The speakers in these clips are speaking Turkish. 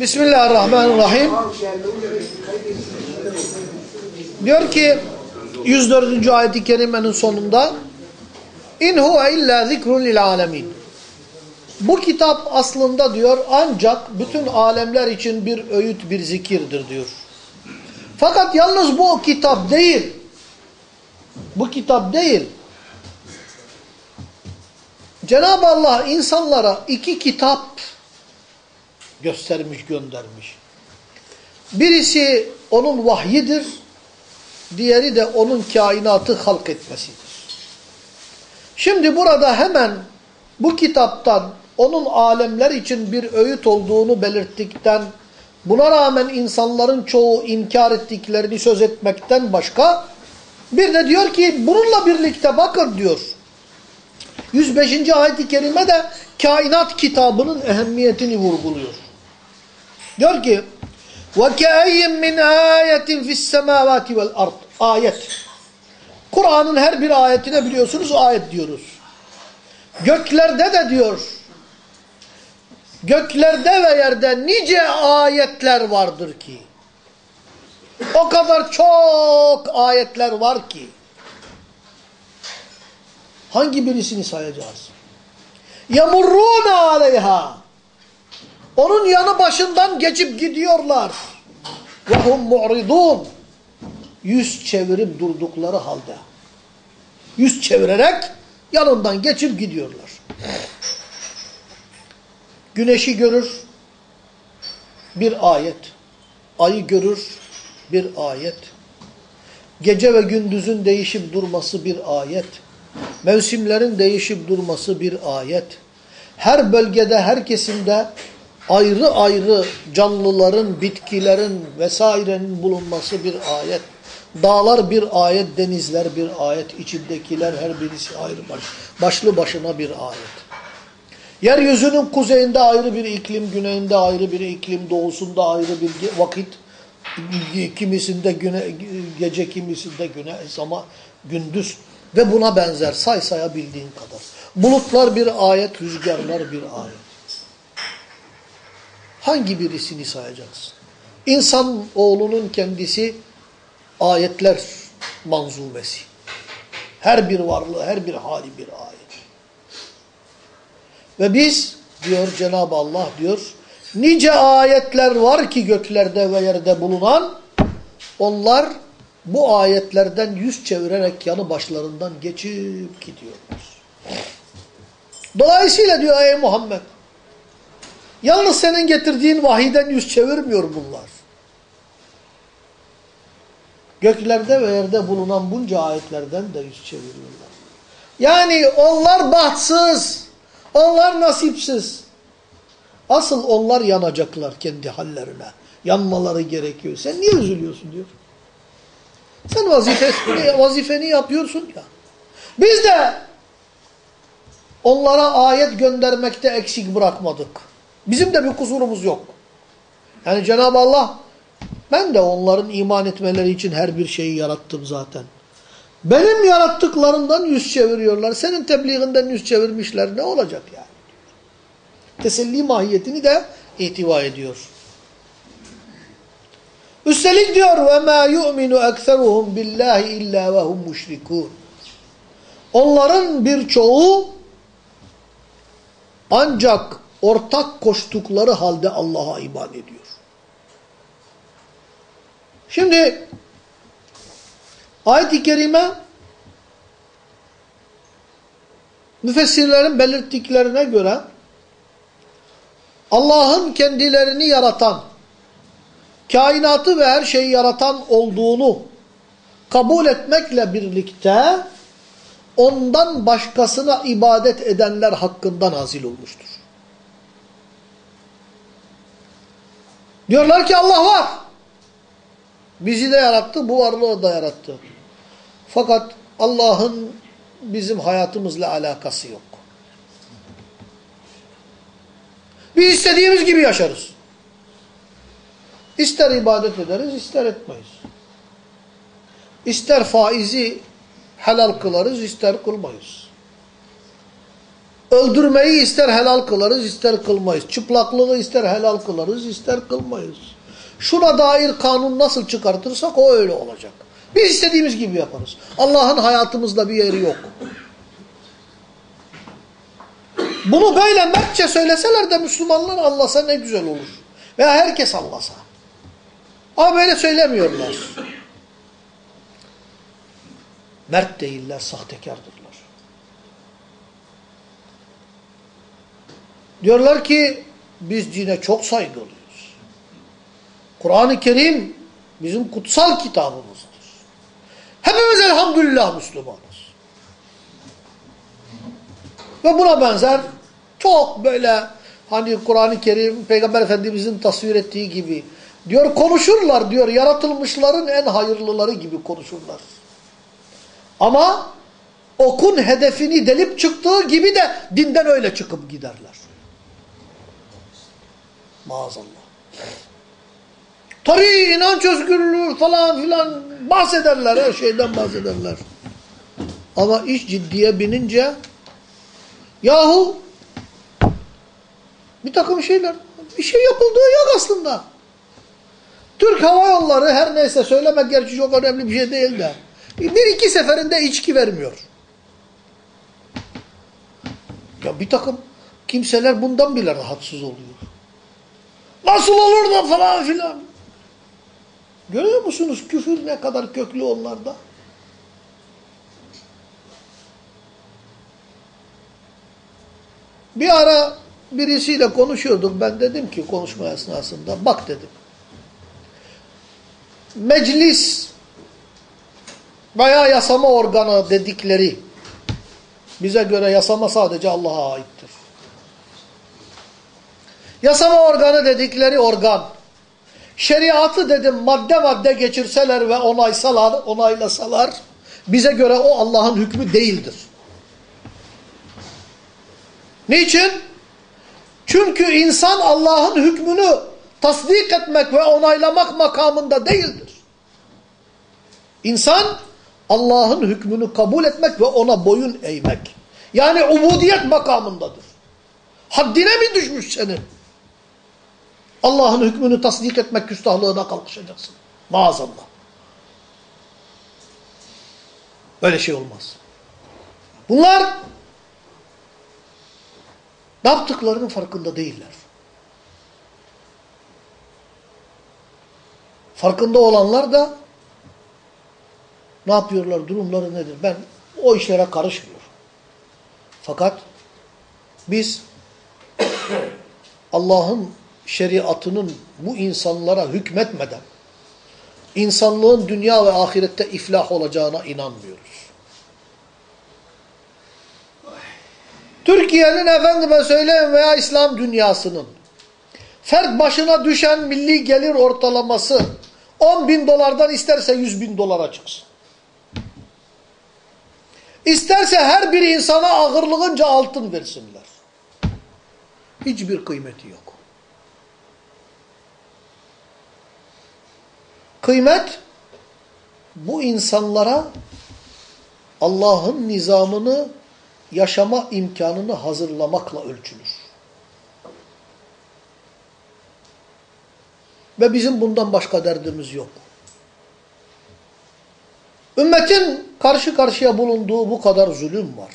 Bismillahirrahmanirrahim. Diyor ki 104. ayet-i kerimenin sonunda İn huve illa zikrun lil alemin. Bu kitap aslında diyor ancak bütün alemler için bir öğüt, bir zikirdir diyor. Fakat yalnız bu kitap değil. Bu kitap değil. Cenab-ı Allah insanlara iki kitap göstermiş, göndermiş. Birisi onun vahyidir, diğeri de onun kainatı halk etmesidir. Şimdi burada hemen bu kitaptan onun alemler için bir öğüt olduğunu belirttikten, buna rağmen insanların çoğu inkar ettiklerini söz etmekten başka, bir de diyor ki bununla birlikte bakın diyor. 105. ayet-i kerime de kainat kitabının ehemmiyetini vurguluyor. Diyor ki وَكَأَيِّمْ مِنْ آيَةٍ فِي السَّمَاوَاتِ وَالْأَرْضِ Ayet. Kur'an'ın her bir ayetine biliyorsunuz ayet diyoruz. Göklerde de diyor, göklerde ve yerde nice ayetler vardır ki. O kadar çok ayetler var ki. Hangi birisini sayacağız? يَمُرُّونَ عَلَيْهَا Onun yanı başından geçip gidiyorlar. وَهُمْ مُعْرِضُونَ Yüz çevirip durdukları halde. Yüz çevirerek yanından geçip gidiyorlar. Güneşi görür, bir ayet. Ayı görür, bir ayet. Gece ve gündüzün değişip durması bir ayet. Mevsimlerin değişip durması bir ayet. Her bölgede, her kesimde ayrı ayrı canlıların, bitkilerin vesairenin bulunması bir ayet. Dağlar bir ayet, denizler bir ayet, içindekiler her birisi ayrı baş, başlı başına bir ayet. Yeryüzünün kuzeyinde ayrı bir iklim, güneyinde ayrı bir iklim, doğusunda ayrı bir vakit, kimisinde güne, gece, kimisinde güneş ama gündüz ve buna benzer say sayabildiğin kadar. Bulutlar bir ayet, rüzgarlar bir ayet. Hangi birisini sayacaksın? İnsan oğlunun kendisi ayetler manzumesi. Her bir varlığı, her bir hali bir ayet. Ve biz diyor Cenab-ı Allah diyor nice ayetler var ki göklerde ve yerde bulunan onlar bu ayetlerden yüz çevirerek yanı başlarından geçip gidiyorlar. Dolayısıyla diyor ey Muhammed yalnız senin getirdiğin vahiden yüz çevirmiyor bunlar. Göklerde ve yerde bulunan bunca ayetlerden de yüz çeviriyorlar. Yani onlar bahtsız, onlar nasipsiz. Asıl onlar yanacaklar kendi hallerine. Yanmaları gerekiyor. Sen niye üzülüyorsun diyor. Sen vazifesini, vazifeni yapıyorsun ya. Biz de onlara ayet göndermekte eksik bırakmadık. Bizim de bir kusurumuz yok. Yani Cenab-ı Allah ben de onların iman etmeleri için her bir şeyi yarattım zaten. Benim yarattıklarından yüz çeviriyorlar. Senin tebliğinden yüz çevirmişler. Ne olacak yani? Teselli mahiyetini de ihtiva ediyor. Üstelik diyor ve ma yu'minu ekseruhum billahi illa ve hum müşrikun. Onların birçoğu ancak ortak koştukları halde Allah'a iman ediyor. Şimdi ayet-i kerime müfessirlerin belirttiklerine göre Allah'ın kendilerini yaratan, kainatı ve her şeyi yaratan olduğunu kabul etmekle birlikte ondan başkasına ibadet edenler hakkında nazil olmuştur. Diyorlar ki Allah var. Bizi de yarattı, bu varlığı da yarattı. Fakat Allah'ın bizim hayatımızla alakası yok. Biz istediğimiz gibi yaşarız. İster ibadet ederiz, ister etmeyiz. İster faizi helal kılarız, ister kılmayız. Öldürmeyi ister helal kılarız, ister kılmayız. Çıplaklığı ister helal kılarız, ister kılmayız. Şuna dair kanun nasıl çıkartırsak o öyle olacak. Biz istediğimiz gibi yaparız. Allah'ın hayatımızda bir yeri yok. Bunu böyle mertçe söyleseler de Müslümanlar anlasa ne güzel olur. Veya herkes anlasa. Ama böyle söylemiyorlar. Mert değiller, sahtekardırlar. Diyorlar ki biz dine çok saygılıyız. Kur'an-ı Kerim bizim kutsal kitabımızdır. Hepimiz elhamdülillah Müslümanız. Ve buna benzer çok böyle hani Kur'an-ı Kerim Peygamber Efendimizin tasvir ettiği gibi diyor konuşurlar diyor yaratılmışların en hayırlıları gibi konuşurlar. Ama okun hedefini delip çıktığı gibi de dinden öyle çıkıp giderler. Maazallah. Tabii inanç özgürlüğü falan filan bahsederler, her şeyden bahsederler. Ama iş ciddiye binince yahu bir takım şeyler, bir şey yapıldığı yok aslında. Türk Hava Yolları her neyse söylemek gerçi çok önemli bir şey değil de bir iki seferinde içki vermiyor. Ya bir takım kimseler bundan bile rahatsız oluyor. Nasıl olur da falan filan. Görüyor musunuz küfür ne kadar köklü onlarda? Bir ara birisiyle konuşuyorduk. Ben dedim ki konuşma esnasında bak dedim. Meclis veya yasama organı dedikleri bize göre yasama sadece Allah'a aittir. Yasama organı dedikleri organ şeriatı dedim madde madde geçirseler ve onaysalar, onaylasalar bize göre o Allah'ın hükmü değildir. Niçin? Çünkü insan Allah'ın hükmünü tasdik etmek ve onaylamak makamında değildir. İnsan Allah'ın hükmünü kabul etmek ve ona boyun eğmek. Yani ubudiyet makamındadır. Haddine mi düşmüş senin? Allah'ın hükmünü tasdik etmek küstahlığına kalkışacaksın. Maazallah. Öyle şey olmaz. Bunlar ne yaptıklarının farkında değiller. Farkında olanlar da ne yapıyorlar, durumları nedir? Ben o işlere karışmıyorum. Fakat biz Allah'ın şeriatının bu insanlara hükmetmeden insanlığın dünya ve ahirette iflah olacağına inanmıyoruz. Türkiye'nin efendime söyleyeyim veya İslam dünyasının fert başına düşen milli gelir ortalaması 10 bin dolardan isterse 100 bin dolara çıksın. İsterse her bir insana ağırlığınca altın versinler. Hiçbir kıymeti yok. Kıymet bu insanlara Allah'ın nizamını yaşama imkanını hazırlamakla ölçülür. Ve bizim bundan başka derdimiz yok. Ümmetin karşı karşıya bulunduğu bu kadar zulüm var.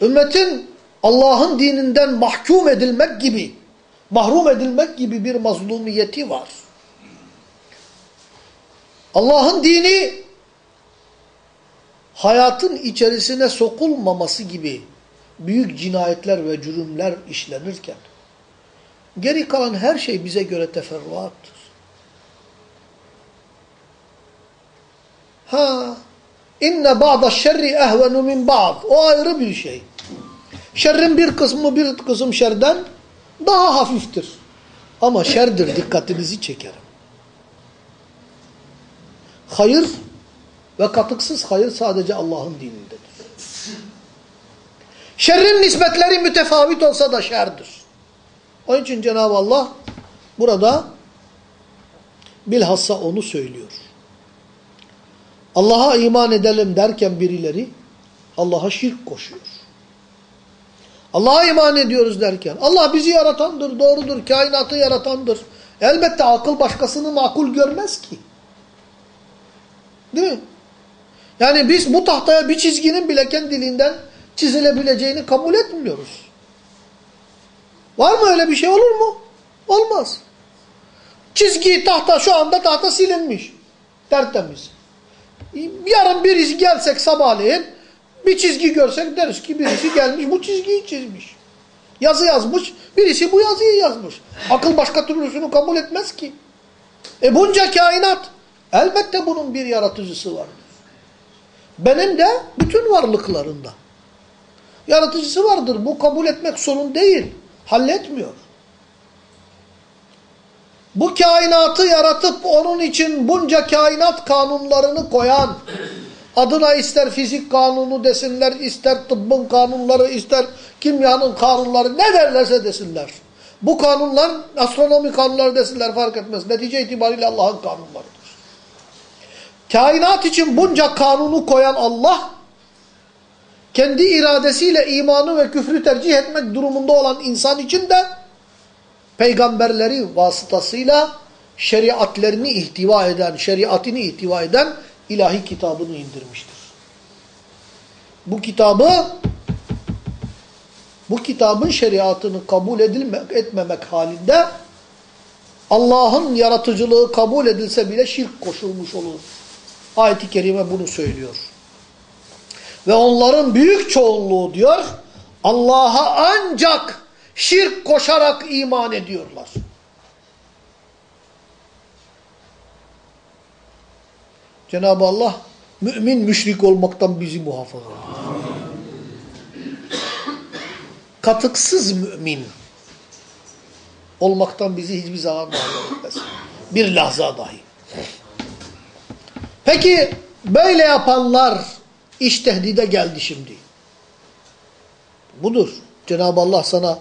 Ümmetin Allah'ın dininden mahkum edilmek gibi, mahrum edilmek gibi bir mazlumiyeti var. Allah'ın dini hayatın içerisine sokulmaması gibi büyük cinayetler ve cürümler işlenirken geri kalan her şey bize göre teferruattır. Ha inne ba'da şerri ehvenu min ba'd. O ayrı bir şey. Şerrin bir kısmı bir kısım şerden daha hafiftir. Ama şerdir dikkatinizi çekerim. Hayır ve katıksız hayır sadece Allah'ın dinindedir. Şerrin nispetleri mütefavit olsa da şerdir. Onun için Cenab-ı Allah burada bilhassa onu söylüyor. Allah'a iman edelim derken birileri Allah'a şirk koşuyor. Allah'a iman ediyoruz derken Allah bizi yaratandır, doğrudur, kainatı yaratandır. Elbette akıl başkasını makul görmez ki. Değil mi? Yani biz bu tahtaya bir çizginin bile kendiliğinden çizilebileceğini kabul etmiyoruz. Var mı öyle bir şey olur mu? Olmaz. Çizgi tahta şu anda tahta silinmiş. Tertemiz. Yarın birisi gelsek sabahleyin bir çizgi görsek deriz ki birisi gelmiş bu çizgiyi çizmiş. Yazı yazmış birisi bu yazıyı yazmış. Akıl başka türlüsünü kabul etmez ki. E bunca kainat elbette bunun bir yaratıcısı vardır. Benim de bütün varlıklarında. Yaratıcısı vardır. Bu kabul etmek sorun değil. Halletmiyor. Bu kainatı yaratıp onun için bunca kainat kanunlarını koyan, adına ister fizik kanunu desinler, ister tıbbın kanunları, ister kimyanın kanunları ne derlerse desinler. Bu kanunlar astronomi kanunları desinler fark etmez. Netice itibariyle Allah'ın kanunlarıdır. Kainat için bunca kanunu koyan Allah, kendi iradesiyle imanı ve küfrü tercih etmek durumunda olan insan için de peygamberleri vasıtasıyla şeriatlerini ihtiva eden, şeriatini ihtiva eden ilahi kitabını indirmiştir. Bu kitabı bu kitabın şeriatını kabul edilmek, etmemek halinde Allah'ın yaratıcılığı kabul edilse bile şirk koşulmuş olur. Ayet-i Kerime bunu söylüyor. Ve onların büyük çoğunluğu diyor, Allah'a ancak şirk koşarak iman ediyorlar. Cenab-ı Allah mümin müşrik olmaktan bizi muhafaza ediyor. Katıksız mümin olmaktan bizi hiçbir zaman muhafaza etmez. Bir lahza dahi. Peki böyle yapanlar iş tehdide geldi şimdi. Budur. Cenab-ı Allah sana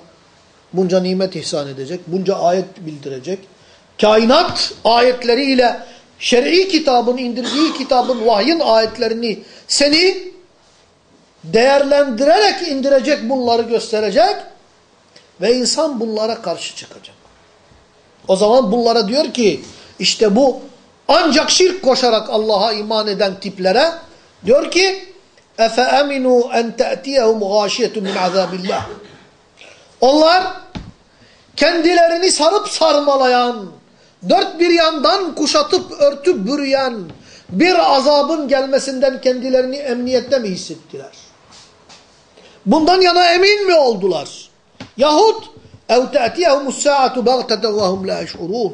bunca nimet ihsan edecek, bunca ayet bildirecek. Kainat ayetleriyle şer'i kitabın, indirdiği kitabın, vahyin ayetlerini seni değerlendirerek indirecek, bunları gösterecek ve insan bunlara karşı çıkacak. O zaman bunlara diyor ki, işte bu ancak şirk koşarak Allah'a iman eden tiplere diyor ki, اَفَأَمِنُوا اَنْ تَأْتِيَهُمْ غَاشِيَةٌ مِنْ عَذَابِ اللّٰهِ Onlar kendilerini sarıp sarmalayan, dört bir yandan kuşatıp örtüp bürüyen bir azabın gelmesinden kendilerini emniyette mi hissettiler? Bundan yana emin mi oldular? Yahut اَوْ تَأْتِيَهُمُ السَّاعَةُ بَغْتَةً وَهُمْ لَا يَشْعُرُونَ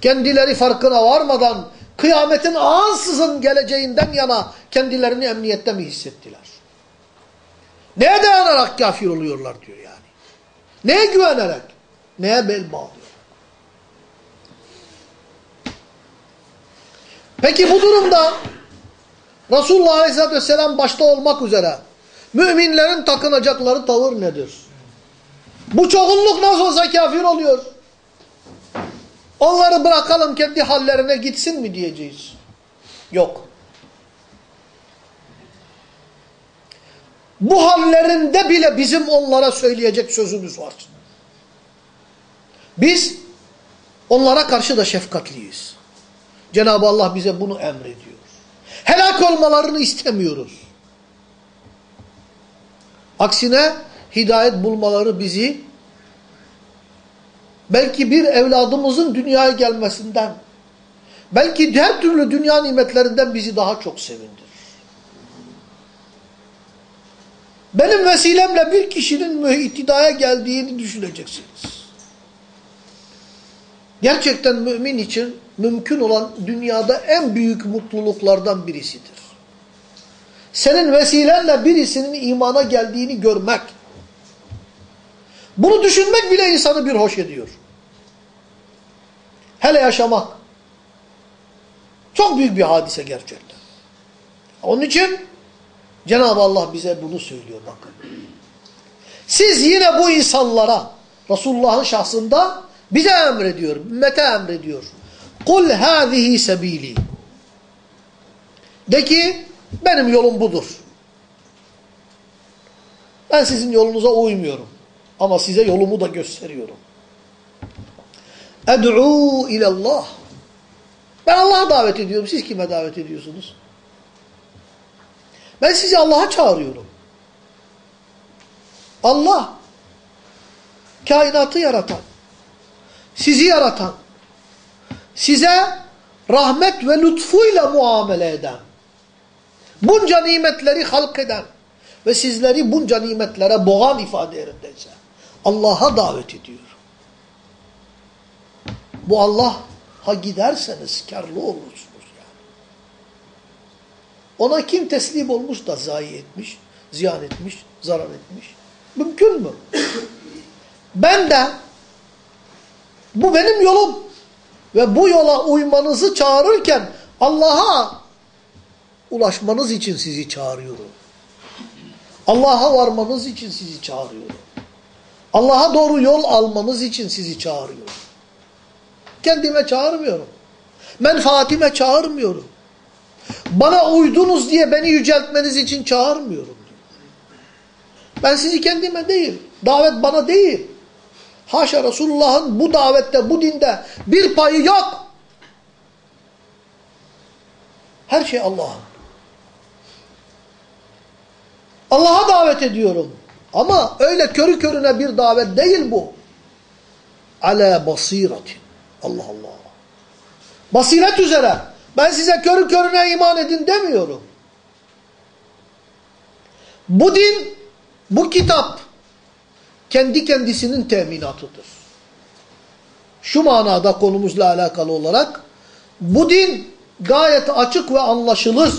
Kendileri farkına varmadan kıyametin ansızın geleceğinden yana kendilerini emniyette mi hissettiler? Neye dayanarak kafir oluyorlar diyor yani. Neye güvenerek? Neye bel bağlıyor? Peki bu durumda Resulullah Aleyhisselatü Vesselam başta olmak üzere müminlerin takınacakları tavır nedir? Bu çoğunluk nasıl olsa kafir oluyor. Onları bırakalım kendi hallerine gitsin mi diyeceğiz? Yok. Bu hallerinde bile bizim onlara söyleyecek sözümüz var. Biz onlara karşı da şefkatliyiz. Cenab-ı Allah bize bunu emrediyor. Helak olmalarını istemiyoruz. Aksine hidayet bulmaları bizi belki bir evladımızın dünyaya gelmesinden, belki her türlü dünya nimetlerinden bizi daha çok sevindirir. Benim vesilemle bir kişinin iktidaya geldiğini düşüneceksiniz. Gerçekten mümin için mümkün olan dünyada en büyük mutluluklardan birisidir. Senin vesilenle birisinin imana geldiğini görmek. Bunu düşünmek bile insanı bir hoş ediyor. Hele yaşamak. Çok büyük bir hadise gerçekten. Onun için Cenab-ı Allah bize bunu söylüyor bakın. Siz yine bu insanlara Resulullah'ın şahsında bize emrediyor, ümmete emrediyor. Kul hâzihi sebîlî. De ki benim yolum budur. Ben sizin yolunuza uymuyorum. Ama size yolumu da gösteriyorum. Ed'u ilallah. Ben Allah'a davet ediyorum. Siz kime davet ediyorsunuz? Ben sizi Allah'a çağırıyorum. Allah, kainatı yaratan, sizi yaratan, size rahmet ve lütfuyla muamele eden, bunca nimetleri halk eden ve sizleri bunca nimetlere boğan ifade yerindeyse Allah'a davet ediyor. Bu Allah'a giderseniz karlı olursunuz yani. Ona kim teslim olmuş da zayi etmiş, ziyan etmiş, zarar etmiş. Mümkün mü? Ben de bu benim yolum ve bu yola uymanızı çağırırken Allah'a ulaşmanız için sizi çağırıyorum. Allah'a varmanız için sizi çağırıyorum. Allah'a doğru yol almanız için sizi çağırıyorum. Kendime çağırmıyorum. Menfaatime çağırmıyorum. Bana uydunuz diye beni yüceltmeniz için çağırmıyorum. Ben sizi kendime değil, davet bana değil. Haşa Resulullah'ın bu davette, bu dinde bir payı yok. Her şey Allah'ın. Allah'a davet ediyorum. Ama öyle körü körüne bir davet değil bu. Ala basiretin. Allah Allah. Basiret üzere. Ben size körü körüne iman edin demiyorum. Bu din, bu kitap kendi kendisinin teminatıdır. Şu manada konumuzla alakalı olarak bu din gayet açık ve anlaşılır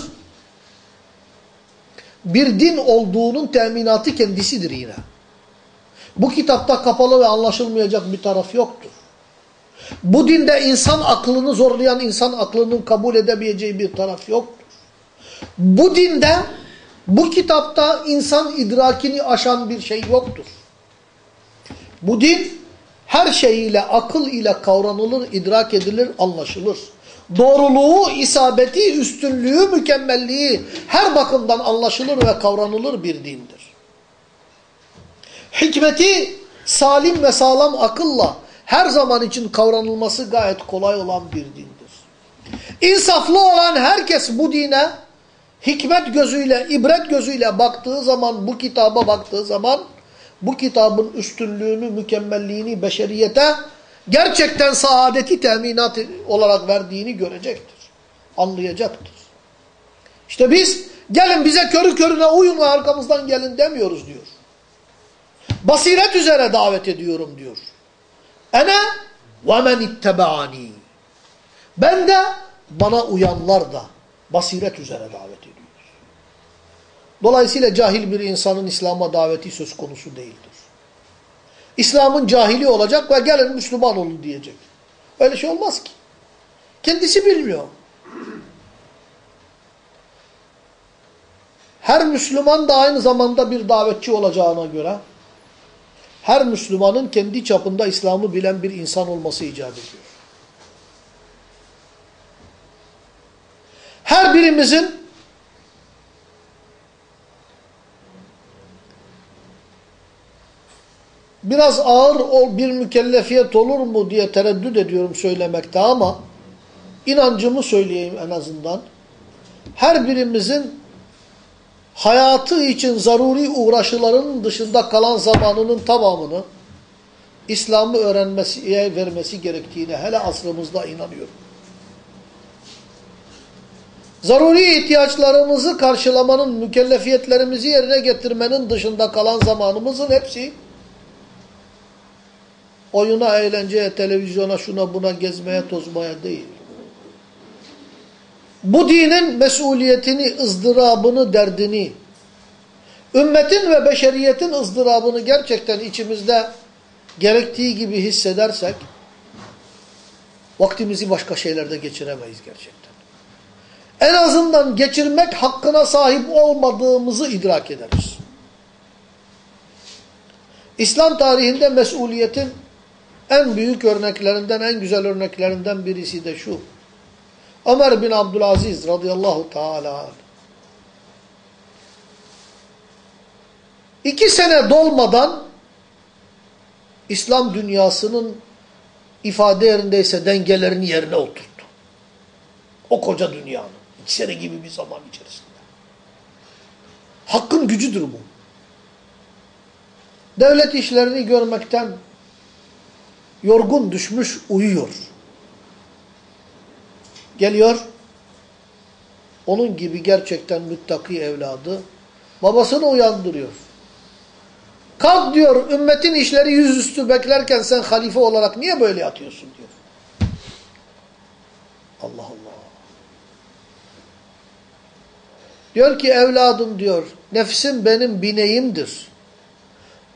bir din olduğunun teminatı kendisidir yine. Bu kitapta kapalı ve anlaşılmayacak bir taraf yoktur. Bu dinde insan aklını zorlayan insan aklının kabul edemeyeceği bir taraf yoktur. Bu dinde, bu kitapta insan idrakini aşan bir şey yoktur. Bu din her şeyiyle, akıl ile kavranılır, idrak edilir, anlaşılır. Doğruluğu, isabeti, üstünlüğü, mükemmelliği her bakımdan anlaşılır ve kavranılır bir dindir. Hikmeti salim ve sağlam akılla her zaman için kavranılması gayet kolay olan bir dindir. İnsaflı olan herkes bu dine hikmet gözüyle, ibret gözüyle baktığı zaman, bu kitaba baktığı zaman bu kitabın üstünlüğünü, mükemmelliğini beşeriyete gerçekten saadeti teminat olarak verdiğini görecektir. Anlayacaktır. İşte biz gelin bize körü körüne uyun ve arkamızdan gelin demiyoruz diyor. Basiret üzere davet ediyorum diyor. Ene ve men ittebaani. Ben de bana uyanlar da basiret üzere davet ediyoruz. Dolayısıyla cahil bir insanın İslam'a daveti söz konusu değildir. İslam'ın cahili olacak ve gelin Müslüman olun diyecek. Öyle şey olmaz ki. Kendisi bilmiyor. Her Müslüman da aynı zamanda bir davetçi olacağına göre her Müslümanın kendi çapında İslam'ı bilen bir insan olması icap ediyor. Her birimizin biraz ağır ol bir mükellefiyet olur mu diye tereddüt ediyorum söylemekte ama inancımı söyleyeyim en azından. Her birimizin hayatı için zaruri uğraşıların dışında kalan zamanının tamamını İslam'ı öğrenmesi, vermesi gerektiğine hele asrımızda inanıyorum. Zaruri ihtiyaçlarımızı karşılamanın, mükellefiyetlerimizi yerine getirmenin dışında kalan zamanımızın hepsi oyuna, eğlenceye, televizyona, şuna buna gezmeye, tozmaya değil. Bu dinin mesuliyetini, ızdırabını, derdini, ümmetin ve beşeriyetin ızdırabını gerçekten içimizde gerektiği gibi hissedersek, vaktimizi başka şeylerde geçiremeyiz gerçekten. En azından geçirmek hakkına sahip olmadığımızı idrak ederiz. İslam tarihinde mesuliyetin en büyük örneklerinden, en güzel örneklerinden birisi de şu. Ömer bin Abdülaziz radıyallahu teala İki sene dolmadan İslam dünyasının ifade yerindeyse dengelerini yerine oturttu. O koca dünyanın. iki sene gibi bir zaman içerisinde. Hakkın gücüdür bu. Devlet işlerini görmekten yorgun düşmüş uyuyor. Geliyor, onun gibi gerçekten müttaki evladı babasını uyandırıyor. Kalk diyor, ümmetin işleri yüzüstü beklerken sen halife olarak niye böyle yatıyorsun diyor. Allah Allah. Diyor ki evladım diyor, nefsim benim bineğimdir.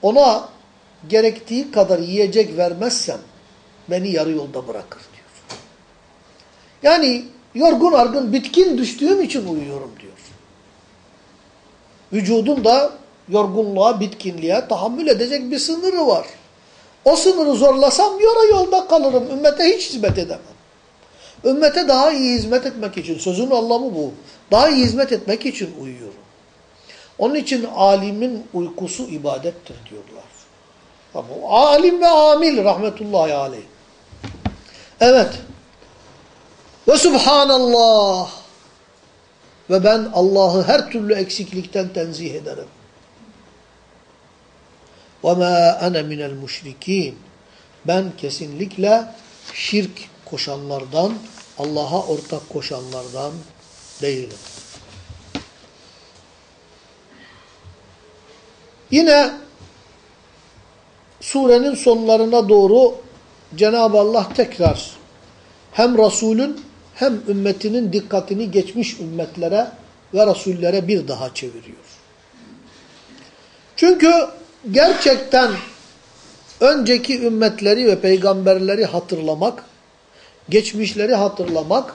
Ona gerektiği kadar yiyecek vermezsem beni yarı yolda bırakır diyor. Yani yorgun argın bitkin düştüğüm için uyuyorum diyor. Vücudun da yorgunluğa, bitkinliğe tahammül edecek bir sınırı var. O sınırı zorlasam yarı yolda kalırım. Ümmete hiç hizmet edemem. Ümmete daha iyi hizmet etmek için, sözün anlamı bu. Daha iyi hizmet etmek için uyuyorum. Onun için alimin uykusu ibadettir diyorlar. Alim ve amil rahmetullahi aleyh. Evet. Ve subhanallah. Ve ben Allah'ı her türlü eksiklikten tenzih ederim. Ve ma ana minel müşrikîn. Ben kesinlikle şirk koşanlardan, Allah'a ortak koşanlardan değilim. Yine surenin sonlarına doğru Cenab-ı Allah tekrar hem Resulün hem ümmetinin dikkatini geçmiş ümmetlere ve Resullere bir daha çeviriyor. Çünkü gerçekten önceki ümmetleri ve peygamberleri hatırlamak, geçmişleri hatırlamak,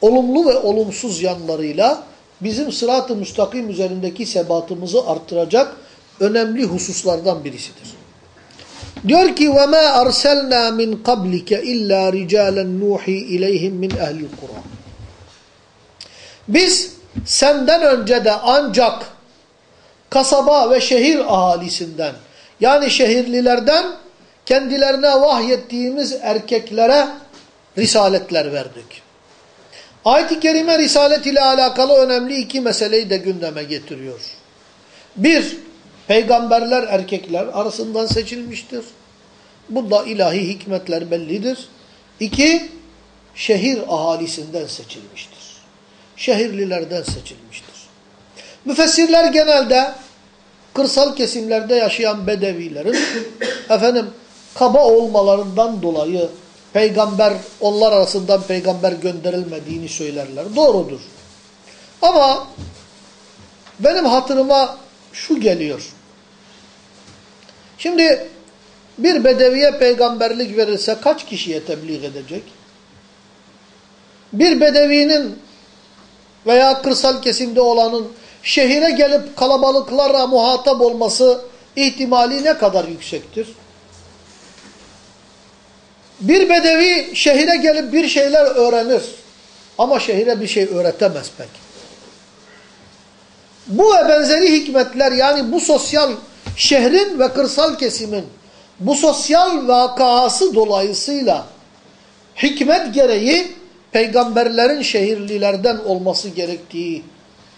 olumlu ve olumsuz yanlarıyla bizim sırat-ı müstakim üzerindeki sebatımızı artıracak önemli hususlardan birisidir. Diyor ki ve ma arsalna min qablike illa ricalen nuhi ileyhim min ehli'l kura. Biz senden önce de ancak kasaba ve şehir ahalisinden yani şehirlilerden kendilerine vahyettiğimiz erkeklere risaletler verdik. Ayet-i Kerime risalet ile alakalı önemli iki meseleyi de gündeme getiriyor. Bir, peygamberler erkekler arasından seçilmiştir. Bunda ilahi hikmetler bellidir. İki, şehir ahalisinden seçilmiştir. Şehirlilerden seçilmiştir. Müfessirler genelde kırsal kesimlerde yaşayan bedevilerin efendim kaba olmalarından dolayı peygamber onlar arasından peygamber gönderilmediğini söylerler. Doğrudur. Ama benim hatırıma şu geliyor. Şimdi bir bedeviye peygamberlik verilse kaç kişiye tebliğ edecek? Bir bedevinin veya kırsal kesimde olanın şehire gelip kalabalıklara muhatap olması ihtimali ne kadar yüksektir? Bir bedevi şehire gelip bir şeyler öğrenir ama şehire bir şey öğretemez pek. Bu ve benzeri hikmetler yani bu sosyal şehrin ve kırsal kesimin bu sosyal vakası dolayısıyla hikmet gereği peygamberlerin şehirlilerden olması gerektiği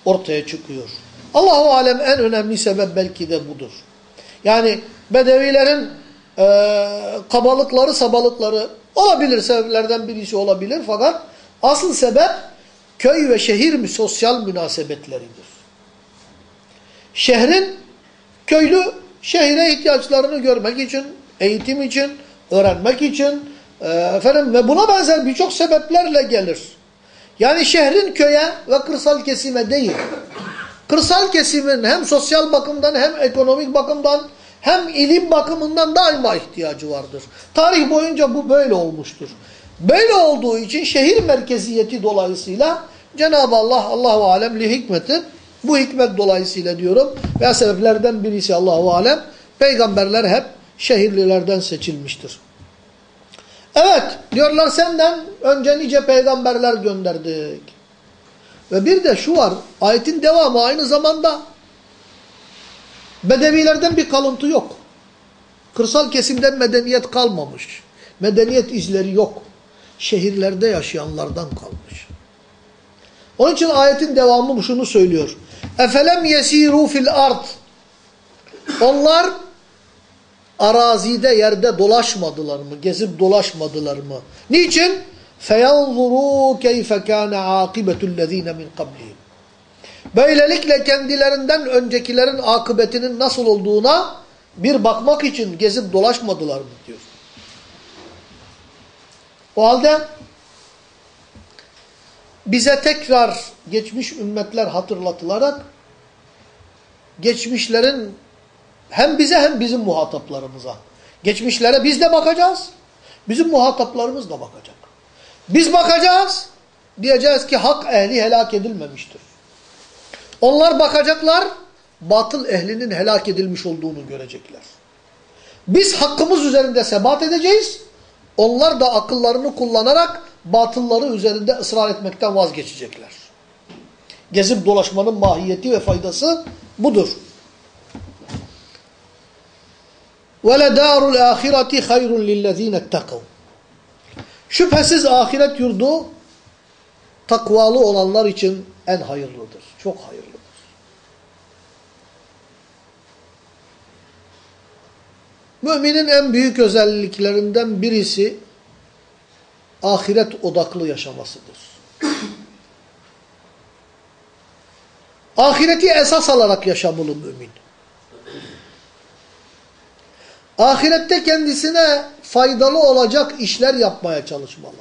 ortaya çıkıyor. Allahu alem en önemli sebep belki de budur. Yani bedevilerin e, kabalıkları, sabalıkları olabilir sebeplerden birisi olabilir fakat asıl sebep köy ve şehir sosyal münasebetleridir. Şehrin köylü şehire ihtiyaçlarını görmek için, eğitim için, öğrenmek için e, efendim ve buna benzer birçok sebeplerle gelir. Yani şehrin köye ve kırsal kesime değil. Kırsal kesimin hem sosyal bakımdan hem ekonomik bakımdan hem ilim bakımından daima ihtiyacı vardır. Tarih boyunca bu böyle olmuştur. Böyle olduğu için şehir merkeziyeti dolayısıyla Cenab-ı Allah Allahu alem li hikmeti bu hikmet dolayısıyla diyorum veya sebeplerden birisi Allahu alem peygamberler hep şehirlilerden seçilmiştir. Evet diyorlar senden önce nice peygamberler gönderdik. Ve bir de şu var ayetin devamı aynı zamanda Bedevilerden bir kalıntı yok. Kırsal kesimden medeniyet kalmamış. Medeniyet izleri yok. Şehirlerde yaşayanlardan kalmış. Onun için ayetin devamı şunu söylüyor. Efelem yesiru fil ard. Onlar arazide yerde dolaşmadılar mı? Gezip dolaşmadılar mı? Niçin? فَيَنْظُرُوا كَيْفَ كَانَ عَاقِبَةُ الَّذ۪ينَ مِنْ قَبْلِهِمْ Böylelikle kendilerinden öncekilerin akıbetinin nasıl olduğuna bir bakmak için gezip dolaşmadılar mı diyor. O halde bize tekrar geçmiş ümmetler hatırlatılarak geçmişlerin hem bize hem bizim muhataplarımıza. Geçmişlere biz de bakacağız. Bizim muhataplarımız da bakacak. Biz bakacağız. Diyeceğiz ki hak ehli helak edilmemiştir. Onlar bakacaklar. Batıl ehlinin helak edilmiş olduğunu görecekler. Biz hakkımız üzerinde sebat edeceğiz. Onlar da akıllarını kullanarak batılları üzerinde ısrar etmekten vazgeçecekler. Gezip dolaşmanın mahiyeti ve faydası budur. وَلَدَارُ الْآخِرَةِ خَيْرٌ لِلَّذ۪ينَ اتَّقَوْا Şüphesiz ahiret yurdu takvalı olanlar için en hayırlıdır. Çok hayırlıdır. Müminin en büyük özelliklerinden birisi ahiret odaklı yaşamasıdır. Ahireti esas alarak yaşamalı mümin. Ahirette kendisine faydalı olacak işler yapmaya çalışmalı.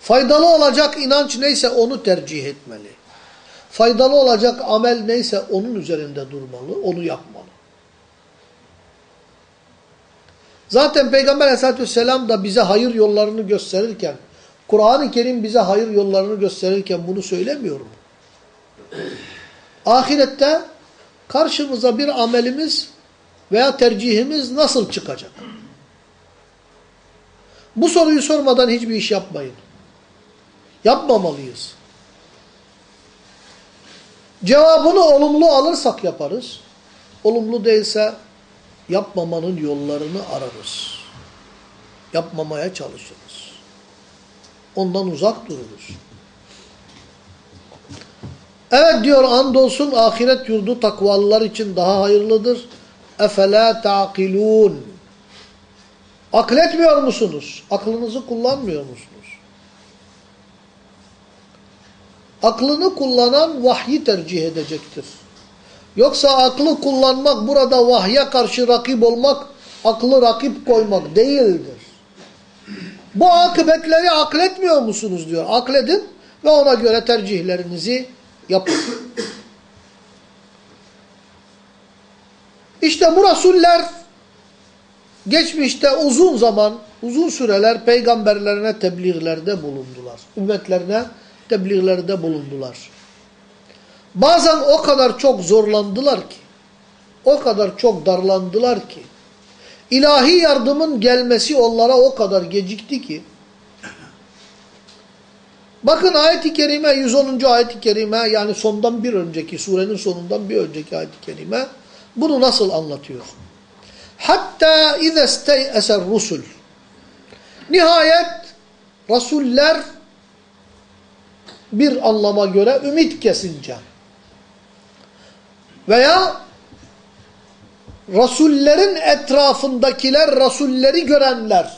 Faydalı olacak inanç neyse onu tercih etmeli. Faydalı olacak amel neyse onun üzerinde durmalı, onu yapmalı. Zaten Peygamber aleyhissalatü vesselam da bize hayır yollarını gösterirken, Kur'an-ı Kerim bize hayır yollarını gösterirken bunu söylemiyor mu? Ahirette karşımıza bir amelimiz veya tercihimiz nasıl çıkacak? Bu soruyu sormadan hiçbir iş yapmayın. Yapmamalıyız. Cevabını olumlu alırsak yaparız. Olumlu değilse yapmamanın yollarını ararız. Yapmamaya çalışırız. Ondan uzak dururuz. Evet diyor andolsun ahiret yurdu takvalılar için daha hayırlıdır. Efela taqilun. Akletmiyor musunuz? Aklınızı kullanmıyor musunuz? Aklını kullanan vahyi tercih edecektir. Yoksa aklı kullanmak burada vahye karşı rakip olmak, aklı rakip koymak değildir. Bu akıbetleri akletmiyor musunuz diyor. Akledin ve ona göre tercihlerinizi yapın. İşte bu rasuller geçmişte uzun zaman, uzun süreler peygamberlerine tebliğlerde bulundular. Ümmetlerine tebliğlerde bulundular. Bazen o kadar çok zorlandılar ki, o kadar çok darlandılar ki, ilahi yardımın gelmesi onlara o kadar gecikti ki, Bakın ayet-i kerime 110. ayet-i kerime yani sondan bir önceki surenin sonundan bir önceki ayet-i kerime bunu nasıl anlatıyor? Hatta ize steyeser rusul Nihayet rasuller bir anlama göre ümit kesince veya Rasullerin etrafındakiler, Rasulleri görenler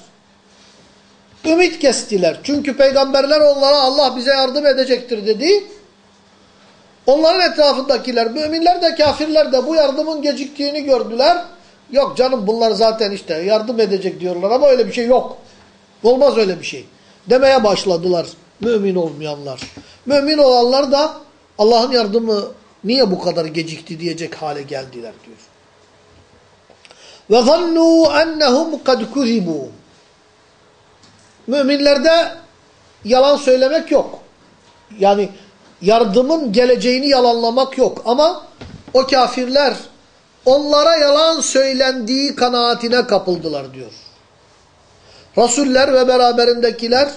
ümit kestiler. Çünkü peygamberler onlara Allah bize yardım edecektir dedi. Onların etrafındakiler, müminler de kafirler de bu yardımın geciktiğini gördüler. Yok canım bunlar zaten işte yardım edecek diyorlar ama öyle bir şey yok. Olmaz öyle bir şey. Demeye başladılar mümin olmayanlar. Mümin olanlar da Allah'ın yardımı niye bu kadar gecikti diyecek hale geldiler diyor. Ve zannu ennehum kad kuzibu. Müminlerde yalan söylemek yok. Yani yardımın geleceğini yalanlamak yok. Ama o kafirler onlara yalan söylendiği kanaatine kapıldılar diyor. Rasuller ve beraberindekiler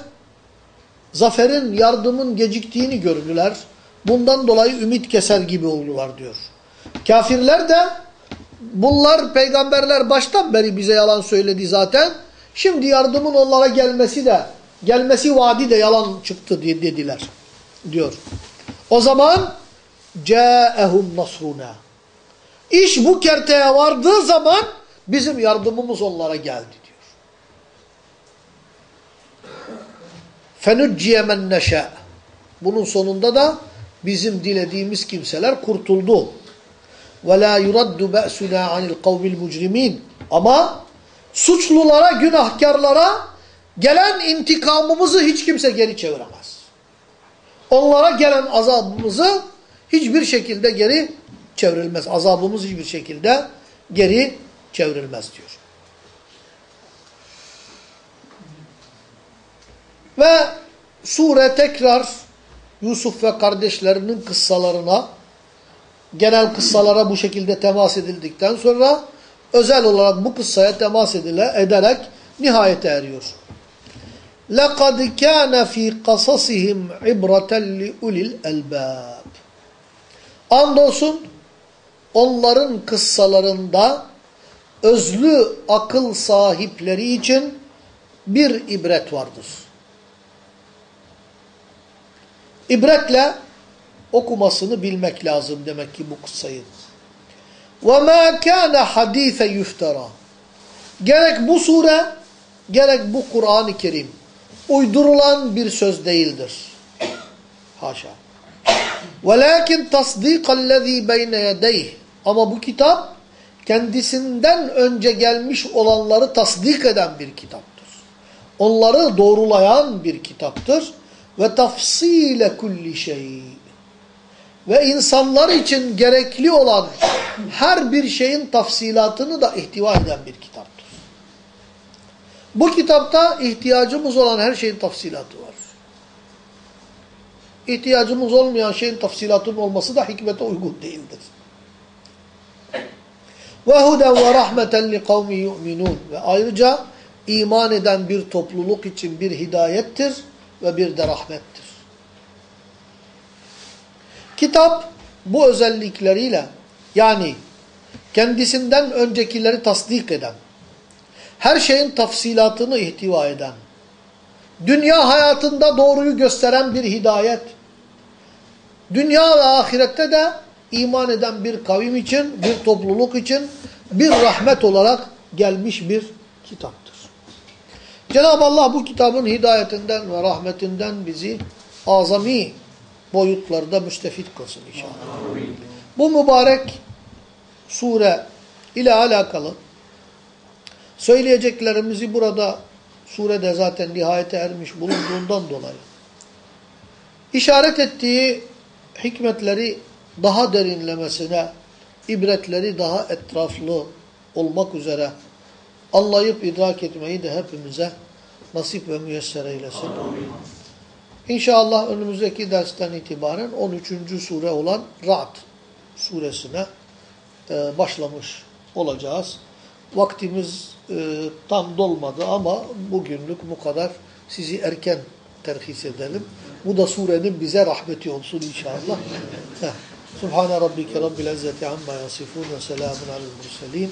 zaferin, yardımın geciktiğini gördüler. Bundan dolayı ümit keser gibi oldular diyor. Kafirler de bunlar peygamberler baştan beri bize yalan söyledi zaten. Şimdi yardımın onlara gelmesi de gelmesi vaadi de yalan çıktı dediler diyor. O zaman ca'ehum nasruna. İş bu kerteye vardığı zaman bizim yardımımız onlara geldi diyor. Fenucciye men neşâ. Bunun sonunda da bizim dilediğimiz kimseler kurtuldu. وَلَا يُرَدُّ بَأْسُنَا عَنِ الْقَوْمِ الْمُجْرِمِينَ Ama suçlulara, günahkarlara gelen intikamımızı hiç kimse geri çeviremez. Onlara gelen azabımızı hiçbir şekilde geri çevrilmez. Azabımız hiçbir şekilde geri çevrilmez diyor. Ve sure tekrar Yusuf ve kardeşlerinin kıssalarına, genel kıssalara bu şekilde temas edildikten sonra özel olarak bu kıssaya temas edile, ederek nihayete eriyor. لَقَدْ كَانَ ف۪ي قَصَصِهِمْ عِبْرَةً لِعُلِي الْأَلْبَابِ Andolsun onların kıssalarında özlü akıl sahipleri için bir ibret vardır. İbretle okumasını bilmek lazım demek ki bu kıssayı. وَمَا كَانَ حَد۪يثَ يُفْتَرَى Gerek bu sure, gerek bu Kur'an-ı Kerim uydurulan bir söz değildir. Haşa. وَلَاكِنْ تَصْدِيقَ الَّذ۪ي بَيْنَ يَدَيْهِ Ama bu kitap kendisinden önce gelmiş olanları tasdik eden bir kitaptır. Onları doğrulayan bir kitaptır. ve tafsile kulli şey. Ve insanlar için gerekli olan her bir şeyin tafsilatını da ihtiva eden bir kitaptır. Bu kitapta ihtiyacımız olan her şeyin tafsilatı var. İhtiyacımız olmayan şeyin tafsilatının olması da hikmete uygun değildir. Ve huden ve rahmeten li kavmi yu'minun. Ve ayrıca iman eden bir topluluk için bir hidayettir ve bir de rahmettir. Kitap bu özellikleriyle yani kendisinden öncekileri tasdik eden, her şeyin tafsilatını ihtiva eden, dünya hayatında doğruyu gösteren bir hidayet, dünya ve ahirette de iman eden bir kavim için, bir topluluk için bir rahmet olarak gelmiş bir kitaptır. Cenab-ı Allah bu kitabın hidayetinden ve rahmetinden bizi azami boyutlarda müstefit kılsın inşallah. Bu mübarek sure ile alakalı söyleyeceklerimizi burada surede zaten nihayete ermiş bulunduğundan dolayı işaret ettiği hikmetleri daha derinlemesine, ibretleri daha etraflı olmak üzere anlayıp idrak etmeyi de hepimize nasip ve müyesser eylesin. İnşallah önümüzdeki dersten itibaren 13. sure olan Ra'd suresine e, başlamış olacağız. Vaktimiz e, tam dolmadı ama bugünlük bu kadar sizi erken terhis edelim. Bu da surenin bize rahmeti olsun inşallah. Subhane rabbike rabbil izzeti amma yasifun ve selamun alel murselin